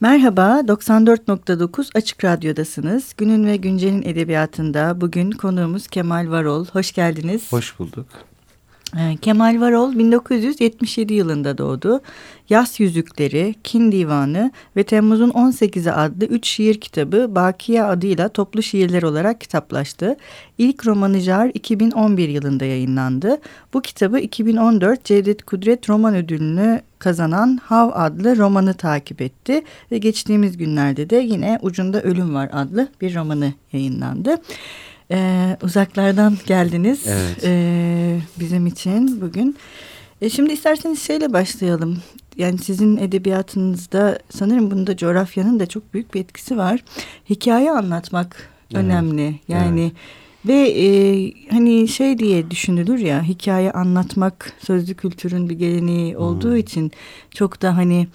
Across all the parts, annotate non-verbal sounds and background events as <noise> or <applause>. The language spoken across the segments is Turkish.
Merhaba, 94.9 Açık Radyo'dasınız. Günün ve Güncel'in edebiyatında bugün konuğumuz Kemal Varol. Hoş geldiniz. Hoş bulduk. Ee, Kemal Varol 1977 yılında doğdu. Yas Yüzükleri, Kin Divanı ve Temmuz'un 18'i adlı üç şiir kitabı Bakiye adıyla toplu şiirler olarak kitaplaştı. İlk romanı Jar 2011 yılında yayınlandı. Bu kitabı 2014 Cevdet Kudret Roman Ödülünü kazanan Hav adlı romanı takip etti. Ve geçtiğimiz günlerde de yine Ucunda Ölüm Var adlı bir romanı yayınlandı. Ee, uzaklardan geldiniz evet. ee, bizim için bugün. E şimdi isterseniz şeyle başlayalım. Yani sizin edebiyatınızda sanırım bunda coğrafyanın da çok büyük bir etkisi var. Hikaye anlatmak evet. önemli. Yani evet. ve e, hani şey diye düşünülür ya hikaye anlatmak sözlü kültürün bir geleneği olduğu hmm. için çok da hani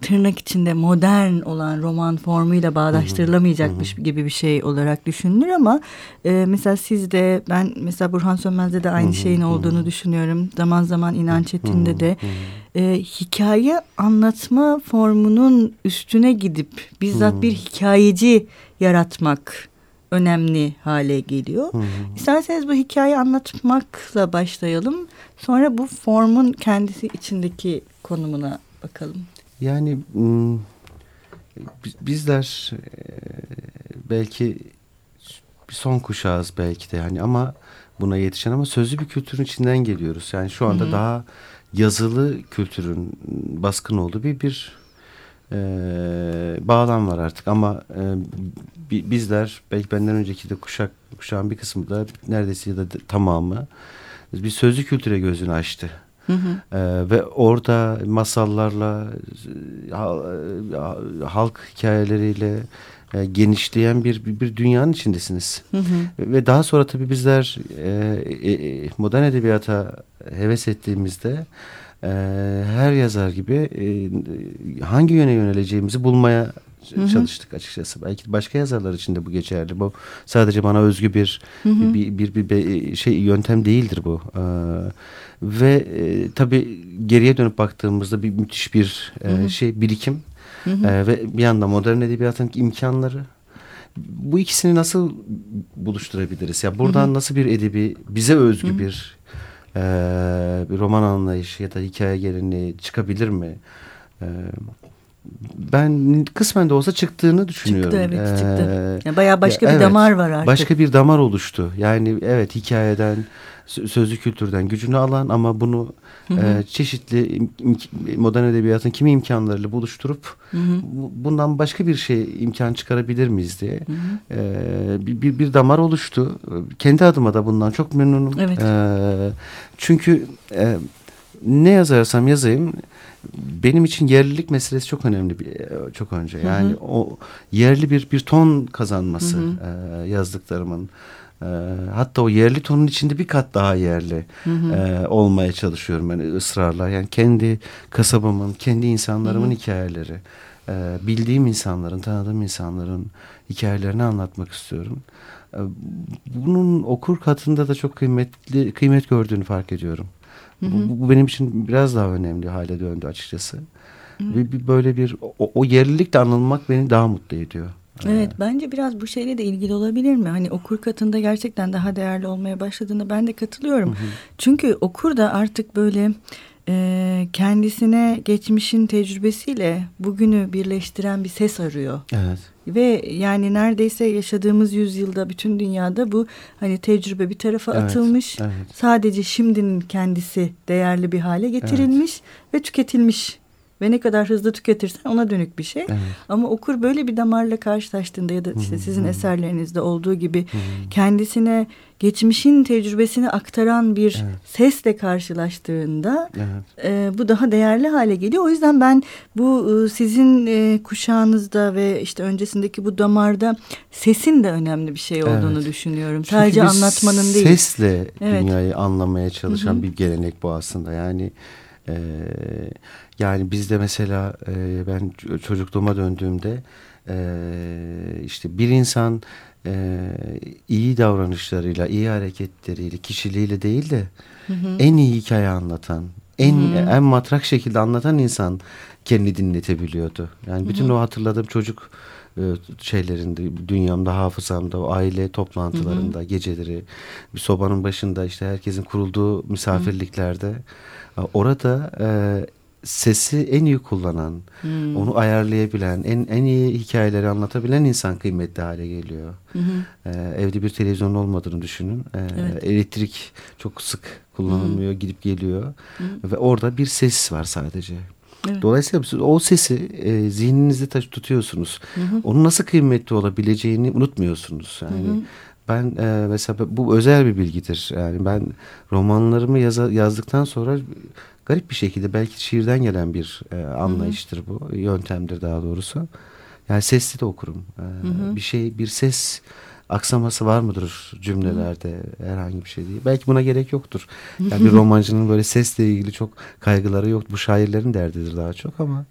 tırnak içinde modern olan roman formuyla bağdaştırılamayacakmış hı hı. gibi bir şey olarak düşünülür ama e, mesela sizde ben mesela Burhan Sönmez'de de aynı hı hı. şeyin olduğunu hı hı. düşünüyorum. Zaman zaman İnanç Etin'de de e, hikaye anlatma formunun üstüne gidip bizzat hı. bir hikayeci yaratmak önemli hale geliyor. Hı hı. İsterseniz bu hikaye anlatmakla başlayalım. Sonra bu formun kendisi içindeki konumuna bakalım. Yani bizler belki bir son kuşağız belki de yani ama buna yetişen ama sözlü bir kültürün içinden geliyoruz. Yani şu anda Hı -hı. daha yazılı kültürün baskın olduğu bir bir e, bağlam var artık ama e, bizler belki benden önceki de kuşak kuşağın bir kısmı da neredeyse ya da tamamı bir sözlü kültüre gözünü açtı. Hı hı. Ee, ve orada masallarla, e, halk hikayeleriyle e, genişleyen bir, bir, bir dünyanın içindesiniz. Hı hı. Ve daha sonra tabii bizler e, e, modern edebiyata heves ettiğimizde e, her yazar gibi e, hangi yöne yöneleceğimizi bulmaya Hı -hı. çalıştık açıkçası. Belki başka yazarlar için de bu geçerli. Bu sadece bana özgü bir hı hı. Bir, bir, bir, bir şey yöntem değildir bu. Ee, ve e, tabii geriye dönüp baktığımızda bir müthiş bir e, şey birikim hı hı. E, ve bir yandan modern edebiyatın imkanları bu ikisini nasıl buluşturabiliriz? Ya buradan hı hı. nasıl bir edebi bize özgü hı hı. bir e, bir roman anlayışı ya da hikaye geleneği çıkabilir mi? E, ben kısmen de olsa çıktığını düşünüyorum. Çıktı evet ee, çıktı. Yani bayağı başka ya, bir evet, damar var artık. Başka bir damar oluştu. Yani evet hikayeden, sözlü kültürden gücünü alan ama bunu hı hı. E, çeşitli modern edebiyatın kimi imkanlarıyla buluşturup hı hı. bundan başka bir şey imkan çıkarabilir miyiz diye hı hı. E, bir, bir damar oluştu. Kendi adıma da bundan çok memnunum. Evet. E, çünkü e, ne yazarsam yazayım benim için yerlilik meselesi çok önemli bir çok önce. Yani hı hı. o yerli bir bir ton kazanması hı hı. E, yazdıklarımın. E, hatta o yerli tonun içinde bir kat daha yerli hı hı. E, olmaya çalışıyorum ben yani ısrarla. Yani kendi kasabamın, kendi insanlarımın hı hı. hikayeleri, e, bildiğim insanların, tanıdığım insanların hikayelerini anlatmak istiyorum. E, bunun okur katında da çok kıymetli kıymet gördüğünü fark ediyorum. Bu, bu benim için biraz daha önemli hale döndü açıkçası. Ve bir, böyle bir o, o yerlilikle anılmak beni daha mutlu ediyor. Evet bence biraz bu şeyle de ilgili olabilir mi? Hani okur katında gerçekten daha değerli olmaya başladığında ben de katılıyorum. Hı hı. Çünkü okur da artık böyle e, kendisine geçmişin tecrübesiyle bugünü birleştiren bir ses arıyor. Evet. Ve yani neredeyse yaşadığımız yüzyılda bütün dünyada bu hani tecrübe bir tarafa evet, atılmış. Evet. Sadece şimdinin kendisi değerli bir hale getirilmiş evet. ve tüketilmiş ve ne kadar hızlı tüketirsen ona dönük bir şey. Evet. Ama okur böyle bir damarla karşılaştığında ya da işte sizin eserlerinizde olduğu gibi kendisine geçmişin tecrübesini aktaran bir evet. sesle karşılaştığında evet. e, bu daha değerli hale geliyor. O yüzden ben bu e, sizin e, kuşağınızda ve işte öncesindeki bu damarda sesin de önemli bir şey olduğunu evet. düşünüyorum. Çünkü Sadece anlatmanın değil. Sesle evet. dünyayı anlamaya çalışan Hı -hı. bir gelenek bu aslında. Yani e, yani bizde mesela e, ben çocukluğuma döndüğümde e, işte bir insan e, iyi davranışlarıyla, iyi hareketleriyle, kişiliğiyle değil de hı hı. en iyi hikaye anlatan, en hmm. en matrak şekilde anlatan insan kendini dinletebiliyordu. Yani bütün hmm. o hatırladığım çocuk e, şeylerinde dünyamda hafızamda o aile toplantılarında hı hı. geceleri bir sobanın başında işte herkesin kurulduğu misafirliklerde hı. orada e, sesi en iyi kullanan, hmm. onu ayarlayabilen, en en iyi hikayeleri anlatabilen insan kıymetli hale geliyor. Hmm. Ee, evde bir televizyon olmadığını düşünün. Ee, evet. Elektrik çok sık kullanılmıyor, hmm. gidip geliyor hmm. ve orada bir ses var sadece. Evet. Dolayısıyla siz o sesi e, zihninizde tutuyorsunuz. Hı Onun nasıl kıymetli olabileceğini unutmuyorsunuz. Yani hı hı. Ben e, mesela bu özel bir bilgidir. Yani ben romanlarımı yaza, yazdıktan sonra garip bir şekilde belki şiirden gelen bir e, anlayıştır bu. Yöntemdir daha doğrusu. Yani sesli de okurum. E, hı hı. Bir şey, bir ses aksaması var mıdır cümlelerde hı. herhangi bir şey değil. Belki buna gerek yoktur. Yani bir <laughs> romancının böyle sesle ilgili çok kaygıları yok. Bu şairlerin derdidir daha çok ama.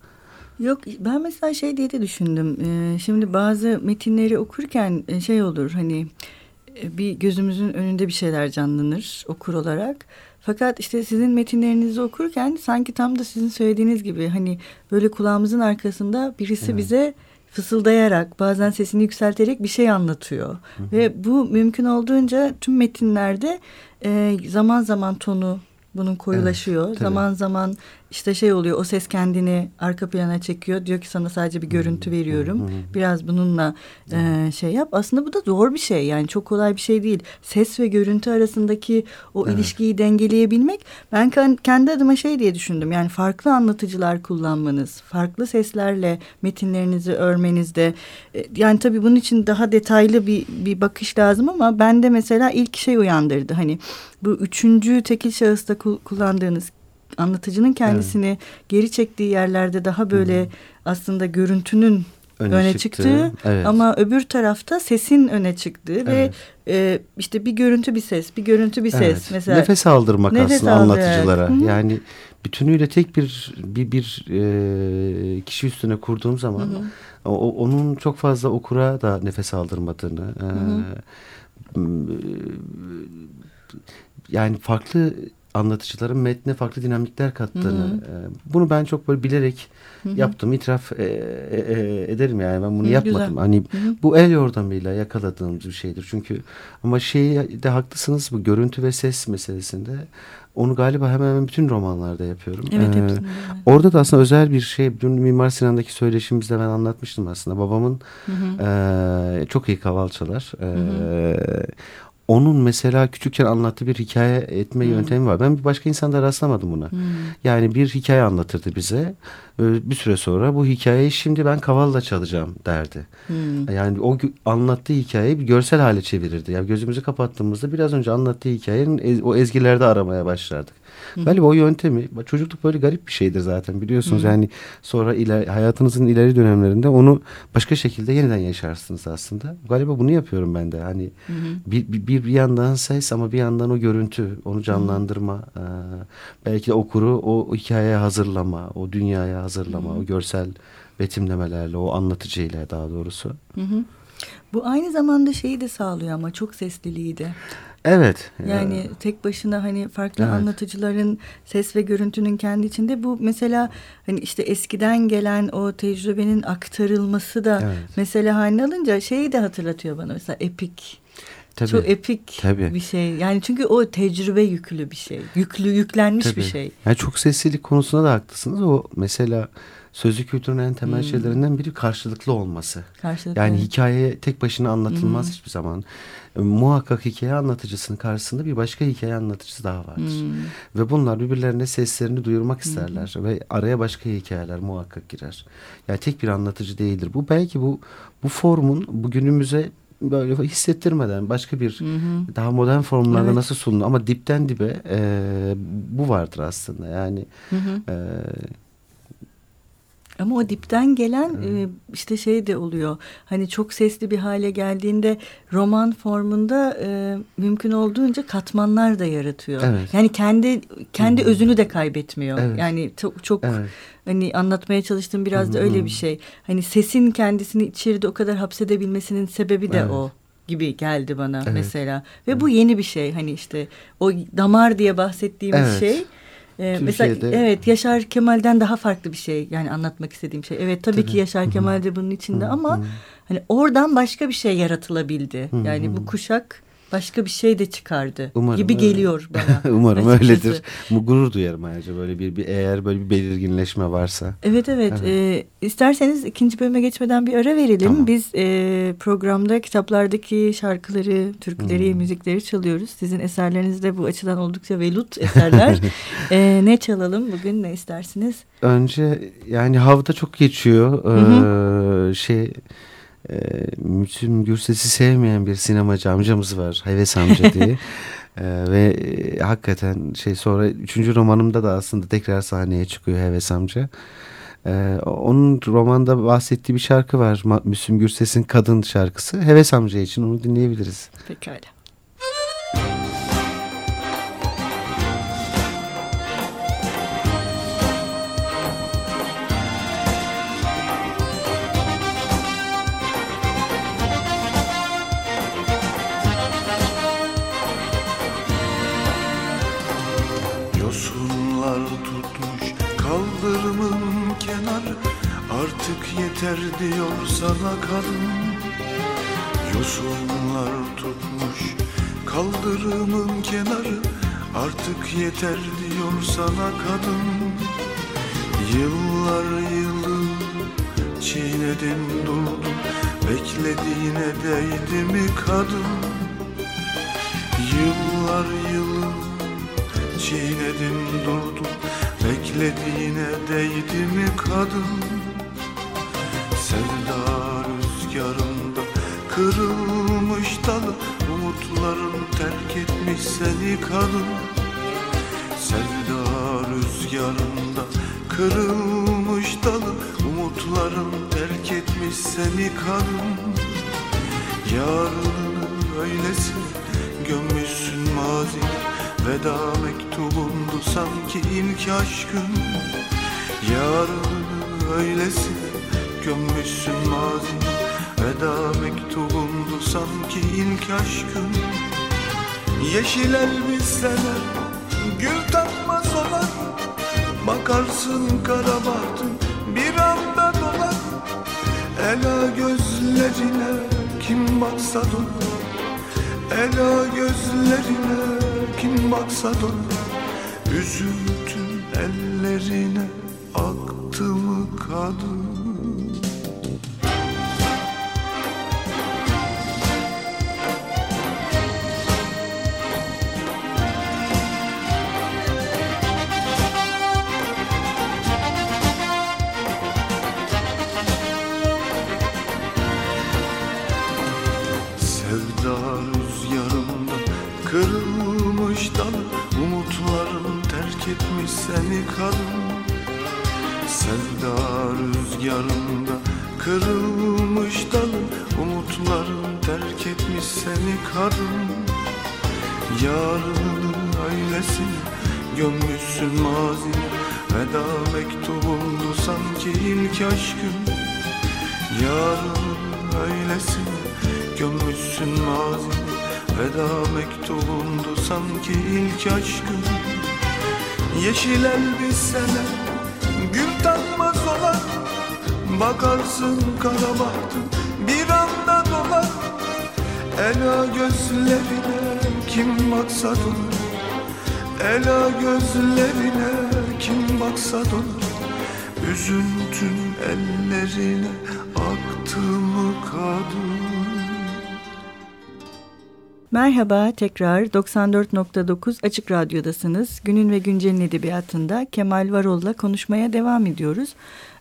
Yok ben mesela şey diye de düşündüm. Ee, şimdi bazı metinleri okurken e, şey olur hani bir gözümüzün önünde bir şeyler canlanır okur olarak. Fakat işte sizin metinlerinizi okurken sanki tam da sizin söylediğiniz gibi hani böyle kulağımızın arkasında birisi evet. bize fısıldayarak bazen sesini yükselterek bir şey anlatıyor. Hı hı. Ve bu mümkün olduğunca tüm metinlerde e, zaman zaman tonu bunun koyulaşıyor. Evet, zaman zaman işte şey oluyor o ses kendini arka plana çekiyor. Diyor ki sana sadece bir görüntü veriyorum. Biraz bununla e, şey yap. Aslında bu da zor bir şey yani çok kolay bir şey değil. Ses ve görüntü arasındaki o evet. ilişkiyi dengeleyebilmek. Ben kendi adıma şey diye düşündüm. Yani farklı anlatıcılar kullanmanız, farklı seslerle metinlerinizi örmenizde. E, yani tabii bunun için daha detaylı bir, bir bakış lazım ama ben de mesela ilk şey uyandırdı. Hani bu üçüncü tekil şahısta kullandığınız anlatıcının kendisini evet. geri çektiği yerlerde daha böyle Hı. aslında görüntünün öne, öne çıktı. çıktığı evet. ama öbür tarafta sesin öne çıktığı evet. ve e, işte bir görüntü bir ses bir görüntü bir ses evet. mesela nefes aldırmak nefes aslında aldı, anlatıcılara evet. yani bütünüyle tek bir bir bir e, kişi üstüne kurduğum zaman Hı -hı. o, onun çok fazla okura da nefes aldırmadığını e, yani farklı anlatıcıların metne farklı dinamikler kattığını. Hı hı. E, bunu ben çok böyle bilerek hı hı. yaptım. itiraf e, e, e, ederim yani ben bunu hı, yapmadım. Güzel. Hani hı hı. bu el yordamıyla yakaladığımız bir şeydir. Çünkü ama şey de haklısınız bu görüntü ve ses meselesinde. Onu galiba hemen hemen bütün romanlarda yapıyorum. Evet, ee, orada da aslında özel bir şey. Dün Mimar Sinan'daki söyleşimizde ben anlatmıştım aslında. Babamın hı hı. E, çok iyi kaval çalar. E, hı hı onun mesela küçükken anlattığı bir hikaye etme hmm. yöntemi var. Ben bir başka insanda rastlamadım buna. Hmm. Yani bir hikaye anlatırdı bize. Bir süre sonra bu hikayeyi şimdi ben kavalla çalacağım derdi. Hmm. Yani o anlattığı hikayeyi bir görsel hale çevirirdi. Yani gözümüzü kapattığımızda biraz önce anlattığı hikayenin o ezgilerde aramaya başlardık. Hı. Galiba o yöntemi çocukluk böyle garip bir şeydir zaten biliyorsunuz. Hı. Yani sonra iler, hayatınızın ileri dönemlerinde onu başka şekilde yeniden yaşarsınız aslında. Galiba bunu yapıyorum ben de. Hani hı Bir, bir, bir yandan ses ama bir yandan o görüntü, onu canlandırma, e, belki de okuru o hikayeye hazırlama, o dünyaya hazırlama, hı. o görsel betimlemelerle, o anlatıcıyla daha doğrusu. Hı hı. Bu aynı zamanda şeyi de sağlıyor ama çok sesliliği de. Evet. Yani ya. tek başına hani farklı evet. anlatıcıların ses ve görüntünün kendi içinde bu mesela hani işte eskiden gelen o tecrübenin aktarılması da evet. mesela haline alınca şeyi de hatırlatıyor bana mesela epik. Tabii, Çok epik tabii. bir şey. Yani çünkü o tecrübe yüklü bir şey. Yüklü, yüklenmiş tabii. bir şey. Yani çok seslilik konusunda da haklısınız. O mesela sözlü kültürün en temel hmm. şeylerinden biri karşılıklı olması. Karşılıklı. Yani hikaye tek başına anlatılmaz hmm. hiçbir zaman. E, muhakkak hikaye anlatıcısının karşısında bir başka hikaye anlatıcısı daha vardır. Hmm. Ve bunlar birbirlerine seslerini duyurmak isterler hmm. ve araya başka hikayeler muhakkak girer. Yani tek bir anlatıcı değildir. Bu belki bu bu formun bugünümüze böyle hissettirmeden başka bir hı hı. daha modern formlarda evet. nasıl sunulur ama dipten dibe e, bu vardır aslında yani hı hı. E, ama o dipten gelen evet. işte şey de oluyor. Hani çok sesli bir hale geldiğinde roman formunda e, mümkün olduğunca katmanlar da yaratıyor. Evet. Yani kendi kendi hmm. özünü de kaybetmiyor. Evet. Yani çok çok evet. hani anlatmaya çalıştığım biraz hmm. da öyle bir şey. Hani sesin kendisini içeride o kadar hapsedebilmesinin sebebi de evet. o gibi geldi bana evet. mesela. Ve evet. bu yeni bir şey. Hani işte o damar diye bahsettiğimiz evet. şey Ee, mesela evet Yaşar Kemal'den daha farklı bir şey yani anlatmak istediğim şey. Evet tabii, tabii. ki Yaşar Kemal de bunun içinde ama hani oradan başka bir şey yaratılabildi. Yani bu kuşak başka bir şey de çıkardı Umarım gibi öyle. geliyor bana. <laughs> Umarım açıkçası. öyledir. Bu gurur duyarım ayrıca böyle bir, bir eğer böyle bir belirginleşme varsa. Evet evet. evet. Ee, isterseniz ikinci bölüme geçmeden bir ara verelim. Tamam. Biz e, programda kitaplardaki şarkıları, türküleri, hmm. müzikleri çalıyoruz. Sizin eserleriniz de bu açıdan oldukça velut eserler. <laughs> ee, ne çalalım bugün ne istersiniz? Önce yani havda çok geçiyor. Ee, şey e, Müslüm Gürses'i sevmeyen bir sinemacı amcamız var. Heves amca diye. <laughs> e, ve e, hakikaten şey sonra üçüncü romanımda da aslında tekrar sahneye çıkıyor Heves amca. Ee, onun romanda bahsettiği bir şarkı var. Müslüm Gürses'in Kadın şarkısı. Heves amca için onu dinleyebiliriz. Pekala. Kadın Yosunlar tutmuş kaldırımın kenarı. Artık yeter diyor sana kadın. Yıllar yılı çiğnedin durdun. Beklediğine değdi mi kadın? Yıllar yılı çiğnedin durdun. Beklediğine değdi mi kadın? Sevda kırılmış dalı Umutların terk etmiş seni kadın. Sevda rüzgarında kırılmış dalı Umutların terk etmiş seni kadın. Yarını öylesine gömmüşsün mazine Veda mektubundu sanki ilk aşkın. Yarını öylesine gömmüşsün mazini Veda mektubumdu sanki ilk aşkın. Yeşil elbiseler gül takmaz olan Bakarsın kara bahtın bir anda dolar Ela gözlerine kim baksa dolar Ela gözlerine kim baksa dolar Üzüntün ellerine aktı mı kadın ilk aşkın Yeşil elbiseler Gül takmaz olan. Bakarsın kara bahtın Bir anda dolar. Ela gözlerine kim baksa dolar. Ela gözlerine kim baksa dolar. Üzüntün ellerine aktı mı kadın Merhaba tekrar 94.9 Açık Radyo'dasınız. Günün ve Güncel'in edebiyatında Kemal Varol'la konuşmaya devam ediyoruz.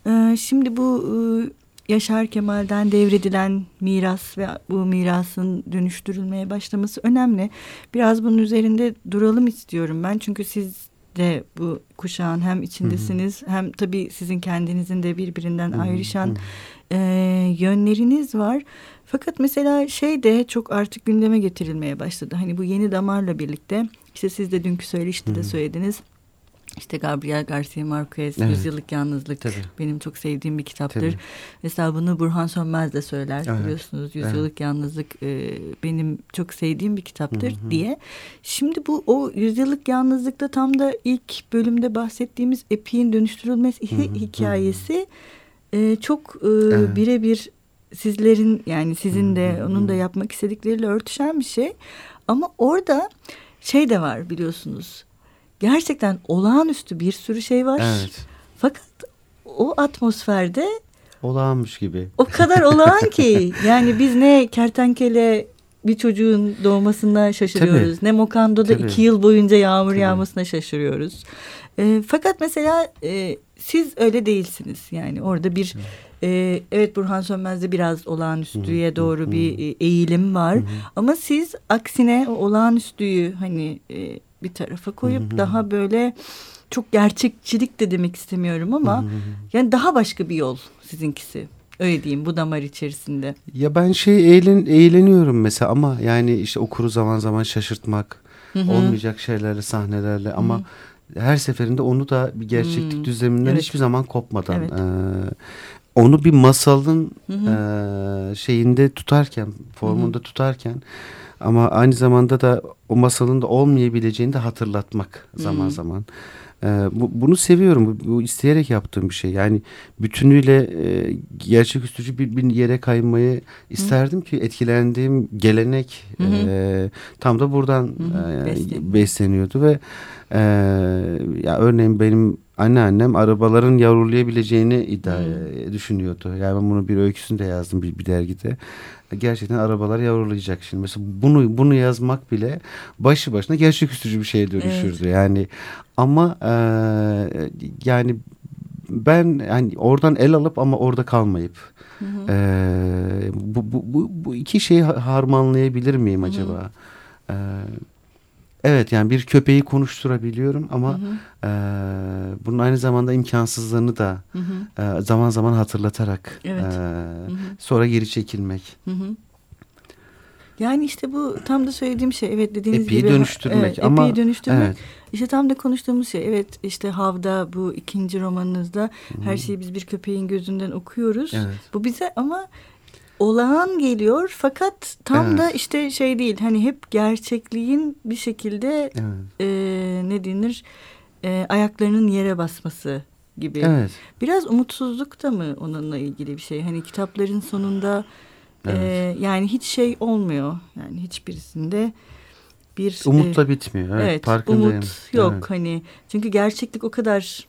Ee, şimdi bu e, Yaşar Kemal'den devredilen miras ve bu mirasın dönüştürülmeye başlaması önemli. Biraz bunun üzerinde duralım istiyorum ben. Çünkü siz de bu kuşağın hem içindesiniz hı hı. hem tabii sizin kendinizin de birbirinden hı hı. ayrışan e, yönleriniz var. Fakat mesela şey de çok artık gündeme getirilmeye başladı. Hani bu yeni damarla birlikte işte siz de dünkü söyleşte de söylediniz. İşte Gabriel Garcia Marquez evet. Yüzyıllık Yalnızlık Tabii. benim çok sevdiğim bir kitaptır. Tabii. Mesela bunu Burhan Sönmez de söyler evet. biliyorsunuz. Yüzyıllık evet. Yalnızlık e, benim çok sevdiğim bir kitaptır hı hı. diye. Şimdi bu o Yüzyıllık Yalnızlık'ta tam da ilk bölümde bahsettiğimiz epiğin dönüştürülmesi hı hı. <laughs> hikayesi e, çok e, evet. birebir sizlerin yani sizin de hı hı. onun da yapmak istedikleriyle örtüşen bir şey. Ama orada şey de var biliyorsunuz gerçekten olağanüstü bir sürü şey var. Evet. Fakat o atmosferde olağanmış gibi. O kadar olağan ki yani biz ne kertenkele bir çocuğun doğmasına şaşırıyoruz. Tabii. Ne Mokando'da Tabii. iki yıl boyunca yağmur Tabii. yağmasına şaşırıyoruz. E, fakat mesela e, siz öyle değilsiniz. Yani orada bir e, evet Burhan Sönmez'de biraz olağanüstüye doğru bir eğilim var. Ama siz aksine o olağanüstüyü hani e, bir tarafa koyup daha böyle çok gerçekçilik de demek istemiyorum ama yani daha başka bir yol sizinkisi. Öyle diyeyim bu damar içerisinde. Ya ben şey eğlen, eğleniyorum mesela ama yani işte okuru zaman zaman şaşırtmak olmayacak şeylerle sahnelerle ama her seferinde onu da bir gerçeklik hmm. düzleminden evet. hiçbir zaman kopmadan evet. e, onu bir masalın E, şeyinde tutarken formunda tutarken ama aynı zamanda da o masalın da olmayabileceğini de hatırlatmak zaman hmm. zaman. Ee, bu, bunu seviyorum. Bu, bu isteyerek yaptığım bir şey. Yani bütünüyle e, gerçeküstücü bir, bir yere kaymayı isterdim Hı. ki etkilendiğim gelenek Hı e, tam da buradan Hı e, besleniyordu ve e, ya örneğin benim anneannem arabaların yavrulayabileceğini iddia hmm. düşünüyordu. Yani ben bunu bir öyküsünde yazdım bir, bir dergide gerçekten arabalar yavrulayacak şimdi. Mesela bunu bunu yazmak bile başlı başına gerçeküstücü bir şeye dönüşürdü. Evet. Yani ama e, yani ben yani oradan el alıp ama orada kalmayıp hı hı. E, bu, bu, bu, bu iki şeyi harmanlayabilir miyim acaba? Hı hı. E, Evet yani bir köpeği konuşturabiliyorum ama hı hı. E, bunun aynı zamanda imkansızlığını da hı hı. E, zaman zaman hatırlatarak evet. e, hı hı. sonra geri çekilmek. Hı hı. Yani işte bu tam da söylediğim şey evet dediğiniz epiyi gibi. dönüştürmek evet, ama. Epiyi dönüştürmek. Evet. İşte tam da konuştuğumuz şey evet işte Hav'da bu ikinci romanınızda Hı -hı. her şeyi biz bir köpeğin gözünden okuyoruz. Evet. Bu bize ama olağan geliyor fakat tam evet. da işte şey değil hani hep gerçekliğin bir şekilde evet. e, ne denir e, ayaklarının yere basması gibi. Evet. Biraz umutsuzluk da mı onunla ilgili bir şey? Hani kitapların sonunda evet. e, yani hiç şey olmuyor. Yani hiçbirisinde bir umutla e, bitmiyor. Evet, evet farkındayım. Umut yok evet. hani çünkü gerçeklik o kadar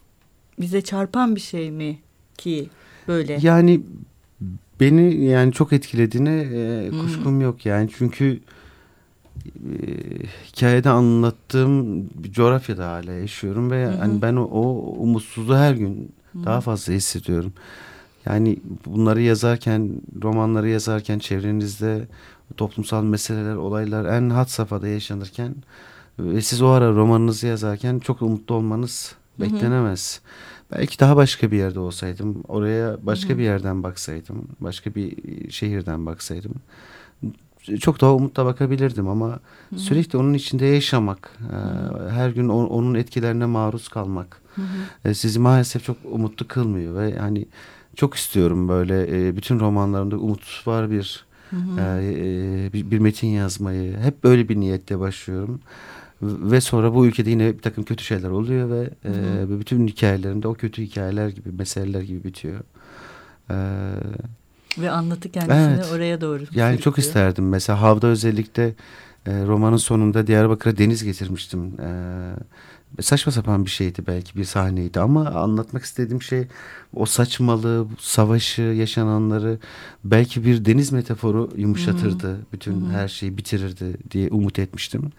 bize çarpan bir şey mi ki böyle? Yani beni yani çok etkilediğine e, kuşkum hmm. yok yani çünkü e, hikayede anlattığım bir coğrafyada hala yaşıyorum ve hmm. hani ben o, o umutsuzluğu her gün hmm. daha fazla hissediyorum. Yani bunları yazarken, romanları yazarken çevrenizde toplumsal meseleler, olaylar en hat safhada yaşanırken ve siz o ara romanınızı yazarken çok umutlu olmanız beklenemez. Hı Belki daha başka bir yerde olsaydım, oraya başka Hı. bir yerden baksaydım, başka bir şehirden baksaydım çok daha umutla bakabilirdim ama Hı. sürekli onun içinde yaşamak, Hı. her gün onun etkilerine maruz kalmak Hı. sizi maalesef çok umutlu kılmıyor ve hani çok istiyorum böyle bütün romanlarımda umut var bir Hı hı. bir metin yazmayı. Hep böyle bir niyette başlıyorum ve sonra bu ülkede yine bir takım kötü şeyler oluyor ve e, bütün hikayelerinde o kötü hikayeler gibi meseleler gibi bitiyor. E, ve anlatı kendisini evet, oraya doğru. Yani çok isterdim mesela Havda özellikle e, romanın sonunda Diyarbakır'a deniz getirmiştim. E, saçma sapan bir şeydi belki bir sahneydi ama anlatmak istediğim şey o saçmalığı, savaşı, yaşananları belki bir deniz metaforu yumuşatırdı. Hı -hı. Bütün Hı -hı. her şeyi bitirirdi diye umut etmiştim.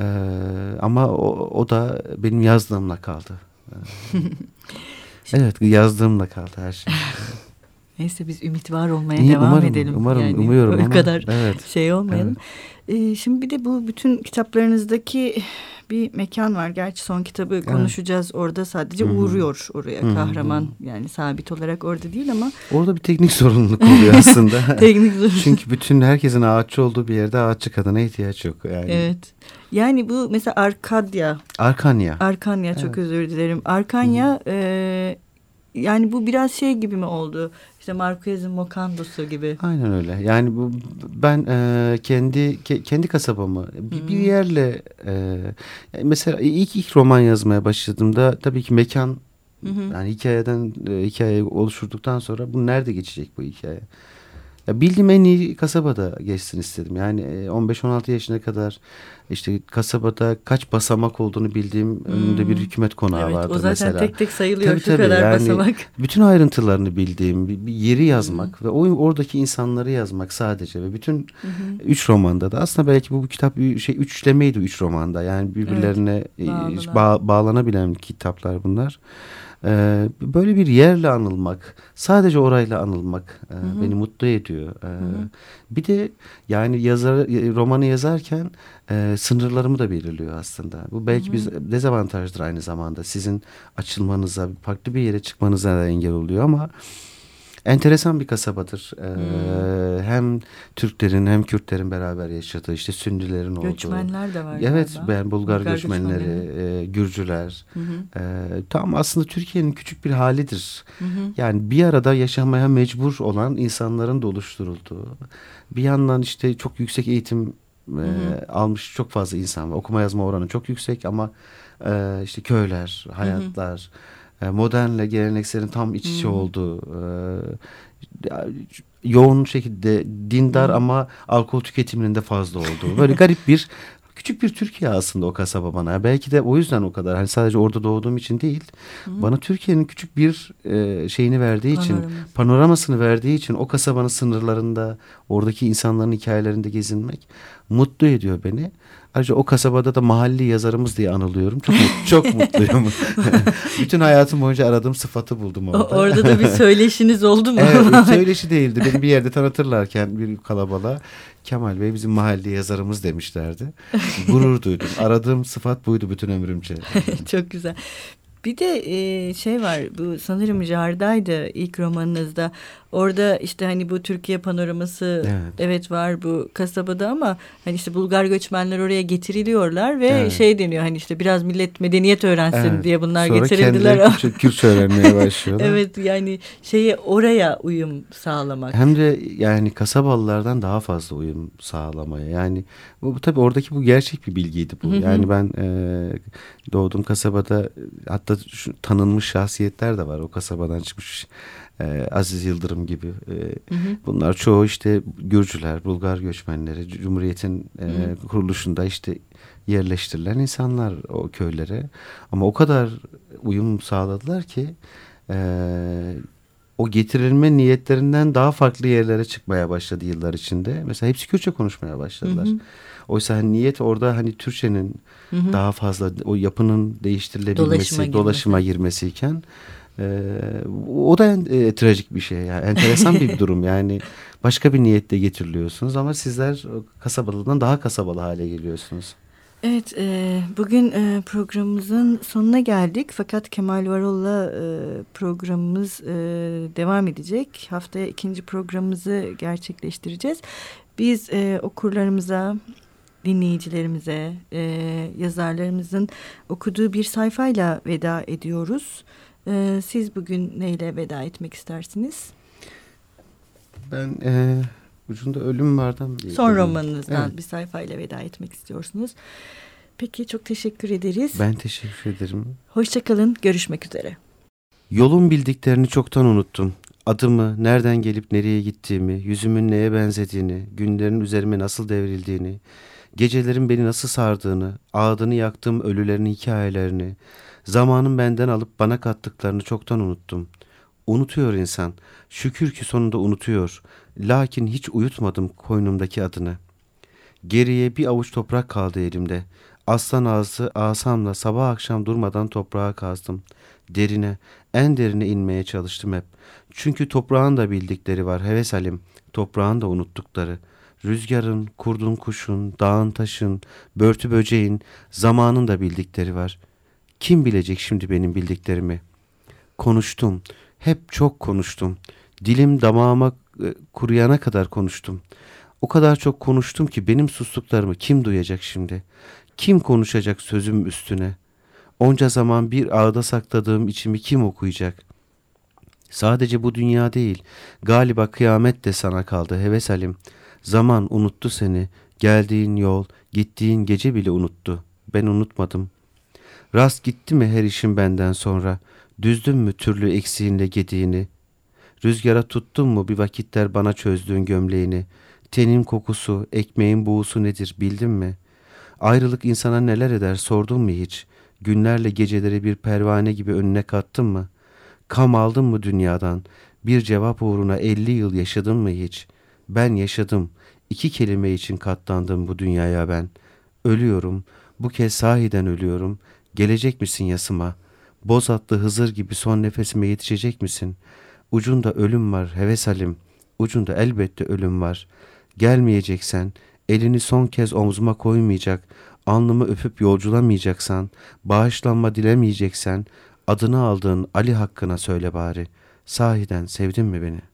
Ee, ama o, o da benim yazdığımla kaldı. <laughs> evet yazdığımla kaldı her şey. <laughs> Neyse biz ümit var olmaya İyi, devam umarım, edelim. Umarım, yani, umuyorum o ama. kadar evet. şey olmayalım. Evet. Ee, şimdi bir de bu bütün kitaplarınızdaki bir mekan var. Gerçi son kitabı evet. konuşacağız. Orada sadece Hı-hı. uğruyor oraya Hı-hı. kahraman. Yani sabit olarak orada değil ama. Orada bir teknik sorumluluk oluyor aslında. <laughs> teknik sorumluluk. Çünkü bütün herkesin ağaççı olduğu bir yerde ağaççı kadına ihtiyaç yok. Yani. Evet. Yani bu mesela Arkadya. Arkanya. Arkanya çok evet. özür dilerim. Arkanya e, yani bu biraz şey gibi mi oldu? İşte Marquez'in Mokandosu gibi. Aynen öyle. Yani bu ben e, kendi ke, kendi kasabamı bir, bir yerle e, mesela ilk ilk roman yazmaya başladığımda tabii ki mekan Hı hı. Yani hikayeden e, hikaye oluşturduktan sonra bu nerede geçecek bu hikaye? Ya bildiğim en iyi kasabada geçsin istedim. Yani 15-16 e, yaşına kadar işte kasabada kaç basamak olduğunu bildiğim hmm. önünde bir hükümet konağı evet, vardı mesela. O zaten tek tek sayılıyor tabii, şu tabii, kadar yani basamak. Bütün ayrıntılarını bildiğim bir, bir yeri yazmak hmm. ve o oradaki insanları yazmak sadece ve bütün hmm. üç romanda da aslında belki bu, bu kitap şey üçlemeydi üç romanda. Yani birbirlerine evet, bağ, bağlanabilen kitaplar bunlar. Ee, böyle bir yerle anılmak, sadece orayla anılmak e, hı hı. beni mutlu ediyor. Ee, hı hı. Bir de yani yazar romanı yazarken e, sınırlarımı da belirliyor aslında. Bu belki hı hı. bir dezavantajdır aynı zamanda. Sizin açılmanıza, farklı bir yere çıkmanıza da engel oluyor ama enteresan bir kasabadır. Ee, hmm. Hem Türklerin hem Kürtlerin beraber yaşadığı işte Sündülerin olduğu. Göçmenler de var. Evet galiba. ben Bulgar, Bulgar göçmenleri, göçmenleri. E, Gürcüler. Hı hı. E, tam aslında Türkiye'nin küçük bir halidir. Hı hı. Yani bir arada yaşamaya mecbur olan insanların da oluşturulduğu. Bir yandan işte çok yüksek eğitim e, almış çok fazla insan var. Okuma yazma oranı çok yüksek ama e, işte köyler, hayatlar... Hı hı modernle gelenekselin tam iç içe hmm. olduğu e, yoğun şekilde dindar hmm. ama alkol tüketiminin de fazla olduğu böyle garip bir <laughs> küçük bir Türkiye aslında o kasaba bana. Belki de o yüzden o kadar. Hani sadece orada doğduğum için değil. Hı. Bana Türkiye'nin küçük bir e, şeyini verdiği için, Panorama. panoramasını verdiği için o kasabanın sınırlarında, oradaki insanların hikayelerinde gezinmek mutlu ediyor beni. Ayrıca o kasabada da mahalli yazarımız diye anılıyorum. Çok <laughs> çok mutluyum. <laughs> Bütün hayatım boyunca aradığım sıfatı buldum orada. orada da bir <laughs> söyleşiniz oldu mu? evet, söyleşi değildi. Beni bir yerde tanıtırlarken bir kalabalığa Kemal Bey bizim mahalli yazarımız demişlerdi. Gurur duydum. Aradığım sıfat buydu bütün ömrümce. çok güzel. Bir de e, şey var bu sanırım Jarda'ydı ilk romanınızda. Orada işte hani bu Türkiye panoraması evet. evet var bu kasabada ama hani işte Bulgar göçmenler oraya getiriliyorlar ve evet. şey deniyor hani işte biraz millet medeniyet öğrensin evet. diye bunlar Sonra getirildiler. Sonra kendileri Kürt öğrenmeye <laughs> başlıyorlar. evet yani şeye oraya uyum sağlamak. Hem de yani kasabalılardan daha fazla uyum sağlamaya yani bu, bu tabii oradaki bu gerçek bir bilgiydi bu. Yani ben e, doğduğum kasabada hatta şu, tanınmış şahsiyetler de var o kasabadan çıkmış e, Aziz Yıldırım gibi. E, hı hı. Bunlar çoğu işte Gürcüler, Bulgar göçmenleri, Cumhuriyet'in e, kuruluşunda işte yerleştirilen insanlar o köylere. Ama o kadar uyum sağladılar ki e, o getirilme niyetlerinden daha farklı yerlere çıkmaya başladı yıllar içinde. Mesela hepsi Kürtçe konuşmaya başladılar. Hı hı. Oysa hani niyet orada hani Türkçenin hı hı. daha fazla o yapının değiştirilebilmesi, dolaşıma, dolaşıma girmesiyken ee, o da e, trajik bir şey. Yani enteresan bir <laughs> durum. Yani başka bir niyetle getiriliyorsunuz ama sizler kasabalıdan daha kasabalı hale geliyorsunuz. Evet, e, bugün e, programımızın sonuna geldik. Fakat Kemal Varol'la e, programımız e, devam edecek. Haftaya ikinci programımızı gerçekleştireceğiz. Biz e, okurlarımıza, dinleyicilerimize, e, yazarlarımızın okuduğu bir sayfayla veda ediyoruz. Ee, siz bugün neyle veda etmek istersiniz? Ben e, ucunda ölüm vardan bir Son romanınızdan evet. bir sayfayla veda etmek istiyorsunuz. Peki çok teşekkür ederiz. Ben teşekkür ederim. Hoşçakalın. Görüşmek üzere. Yolun bildiklerini çoktan unuttum. Adımı, nereden gelip nereye gittiğimi, yüzümün neye benzediğini, günlerin üzerime nasıl devrildiğini, gecelerin beni nasıl sardığını, ağdını yaktığım ölülerin hikayelerini, Zamanın benden alıp bana kattıklarını çoktan unuttum. Unutuyor insan. Şükür ki sonunda unutuyor. Lakin hiç uyutmadım koynumdaki adını. Geriye bir avuç toprak kaldı elimde. Aslan ağzı asamla sabah akşam durmadan toprağa kazdım. Derine, En derine inmeye çalıştım hep. Çünkü toprağın da bildikleri var heves halim. Toprağın da unuttukları. Rüzgarın, kurdun kuşun, dağın taşın, börtü böceğin, zamanın da bildikleri var. Kim bilecek şimdi benim bildiklerimi? Konuştum. Hep çok konuştum. Dilim damağıma e, kuruyana kadar konuştum. O kadar çok konuştum ki benim sustuklarımı kim duyacak şimdi? Kim konuşacak sözüm üstüne? Onca zaman bir ağda sakladığım içimi kim okuyacak? Sadece bu dünya değil, galiba kıyamet de sana kaldı heves halim. Zaman unuttu seni, geldiğin yol, gittiğin gece bile unuttu. Ben unutmadım. Rast gitti mi her işin benden sonra? Düzdün mü türlü eksiğinle gediğini? Rüzgara tuttun mu bir vakitler bana çözdüğün gömleğini? Tenin kokusu, ekmeğin buğusu nedir bildin mi? Ayrılık insana neler eder sordun mu hiç? Günlerle geceleri bir pervane gibi önüne kattın mı? Kam aldın mı dünyadan? Bir cevap uğruna elli yıl yaşadın mı hiç? Ben yaşadım. İki kelime için katlandım bu dünyaya ben. Ölüyorum. Bu kez sahiden ölüyorum. Gelecek misin yasıma? Boz atlı Hızır gibi son nefesime yetişecek misin? Ucunda ölüm var heves halim. Ucunda elbette ölüm var. Gelmeyeceksen, elini son kez omzuma koymayacak, alnımı öpüp yolculamayacaksan, bağışlanma dilemeyeceksen, adını aldığın Ali hakkına söyle bari. Sahiden sevdin mi beni?''